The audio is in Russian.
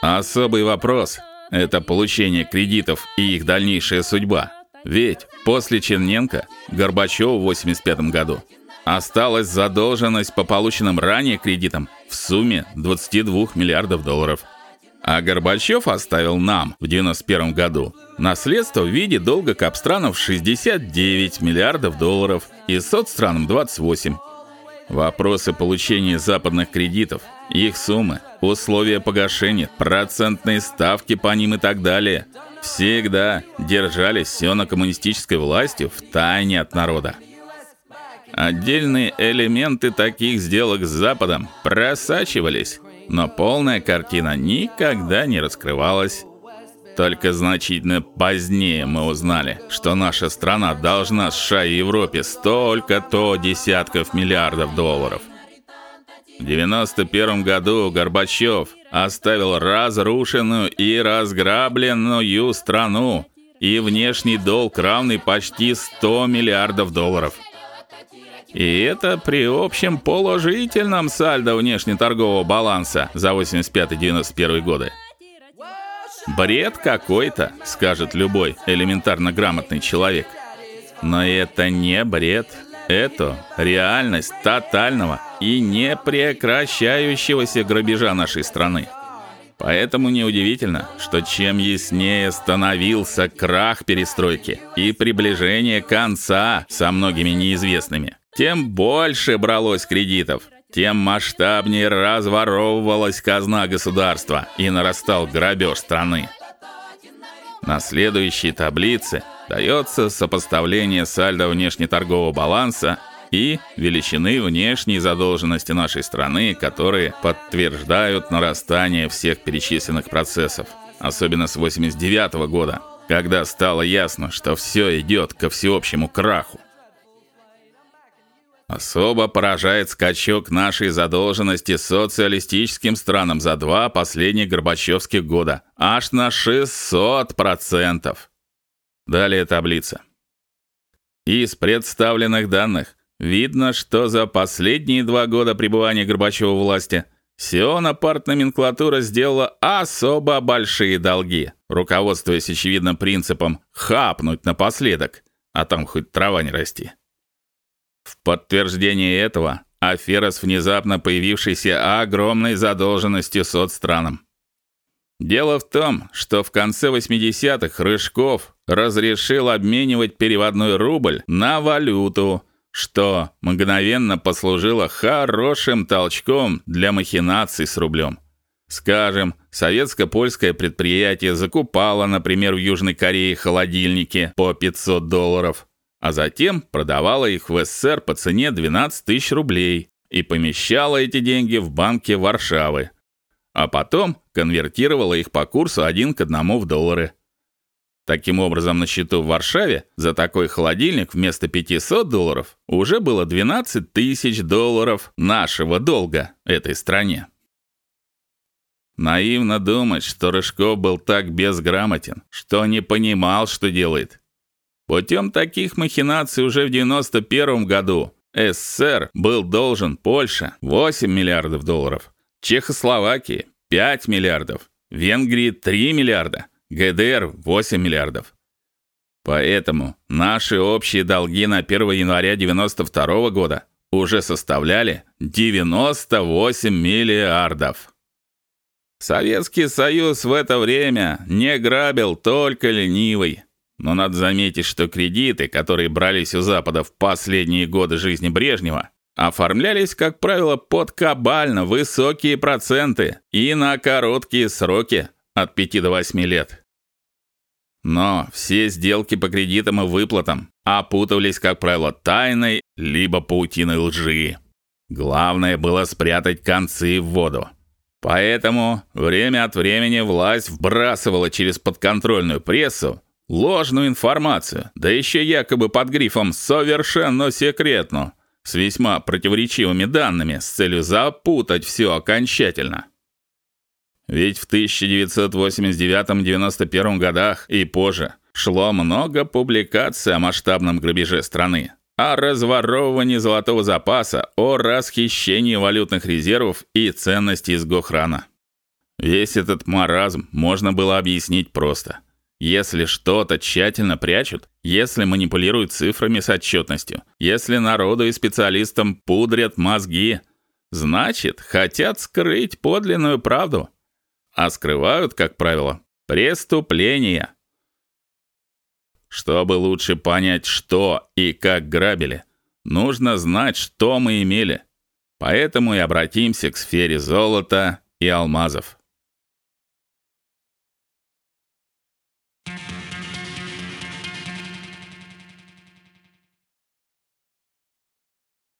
Особый вопрос это получение кредитов и их дальнейшая судьба. Ведь после Черненко, Горбачёва в 85 году осталась задолженность по полученным ранее кредитам в сумме 22 миллиардов долларов. А Горбачёв оставил нам в 91 году наследство в виде долга капстранов 69 миллиардов долларов и соцстранам 28. Вопросы получения западных кредитов, их суммы, условия погашения, процентные ставки по ним и так далее всегда держались все на коммунистической власти в тайне от народа. Отдельные элементы таких сделок с Западом просачивались, но полная картина никогда не раскрывалась. Только значительно позднее мы узнали, что наша страна должна США и Европе столько-то десятков миллиардов долларов. В 91 году Горбачев оставил разрушенную и разграбленную страну и внешний долг равный почти 100 миллиардов долларов. И это при общем положительном сальдо внешнеторгового баланса за 85-91 годы. Бред какой-то, скажет любой элементарно грамотный человек. Но это не бред. Это реальность тотального и непрекращающегося грабежа нашей страны. Поэтому неудивительно, что чем яснее становился крах перестройки и приближение конца со многими неизвестными, тем больше бралось кредитов, тем масштабнее разворовывалась казна государства и нарастал грабеж страны. На следующей таблице дается сопоставление сальдо внешнеторгового баланса и величины внешней задолженности нашей страны, которые подтверждают нарастание всех перечисленных процессов, особенно с 89 -го года, когда стало ясно, что все идет ко всеобщему краху. Особо поражает скачок нашей задолженности социалистическим странам за два последних Горбачевских года, аж на 600%. Далее таблица. Из представленных данных видно, что за последние два года пребывания Горбачева у власти Сиона партноменклатура сделала особо большие долги, руководствуясь очевидным принципом хапнуть напоследок, а там хоть трава не расти. В подтверждение этого афера с внезапно появившейся огромной задолженностью соцстранам. Дело в том, что в конце 80-х Рыжков разрешил обменивать переводной рубль на валюту, что мгновенно послужило хорошим толчком для махинаций с рублем. Скажем, советско-польское предприятие закупало, например, в Южной Корее холодильники по 500 долларов, а затем продавала их в СССР по цене 12 тысяч рублей и помещала эти деньги в банке Варшавы, а потом конвертировала их по курсу 1 к 1 в доллары. Таким образом, на счету в Варшаве за такой холодильник вместо 500 долларов уже было 12 тысяч долларов нашего долга этой стране. Наивно думать, что Рыжков был так безграмотен, что не понимал, что делает. Путем таких махинаций уже в 91 году СССР был должен Польше 8 миллиардов долларов, Чехословакии 5 миллиардов, Венгрии 3 миллиарда, ГДР 8 миллиардов. Поэтому наши общие долги на 1 января 92 года уже составляли 98 миллиардов. Советский Союз в это время не грабил только ленивый, но надо заметить, что кредиты, которые брались у Запада в последние годы жизни Брежнева, оформлялись, как правило, под кабально высокие проценты и на короткие сроки от 5 до 8 лет. Но все сделки по кредитам и выплатам опутывались, как правило, тайной либо паутиной лжи. Главное было спрятать концы в воду. Поэтому время от времени власть вбрасывала через подконтрольную прессу ложную информацию, да еще якобы под грифом совершенно секретно, с весьма противоречивыми данными с целью запутать все окончательно. Ведь в 1989-91 годах и позже шло много публикаций о масштабном грабеже страны, о разворовывании золотого запаса, о расхищении валютных резервов и ценностей из Гохрана. Весь этот маразм можно было объяснить просто. Если что-то тщательно прячут, если манипулируют цифрами с отчетностью, если народу и специалистам пудрят мозги, значит, хотят скрыть подлинную правду. А скрывают, как правило, преступления. Чтобы лучше понять, что и как грабили, нужно знать, что мы имели. Поэтому и обратимся к сфере золота и алмазов.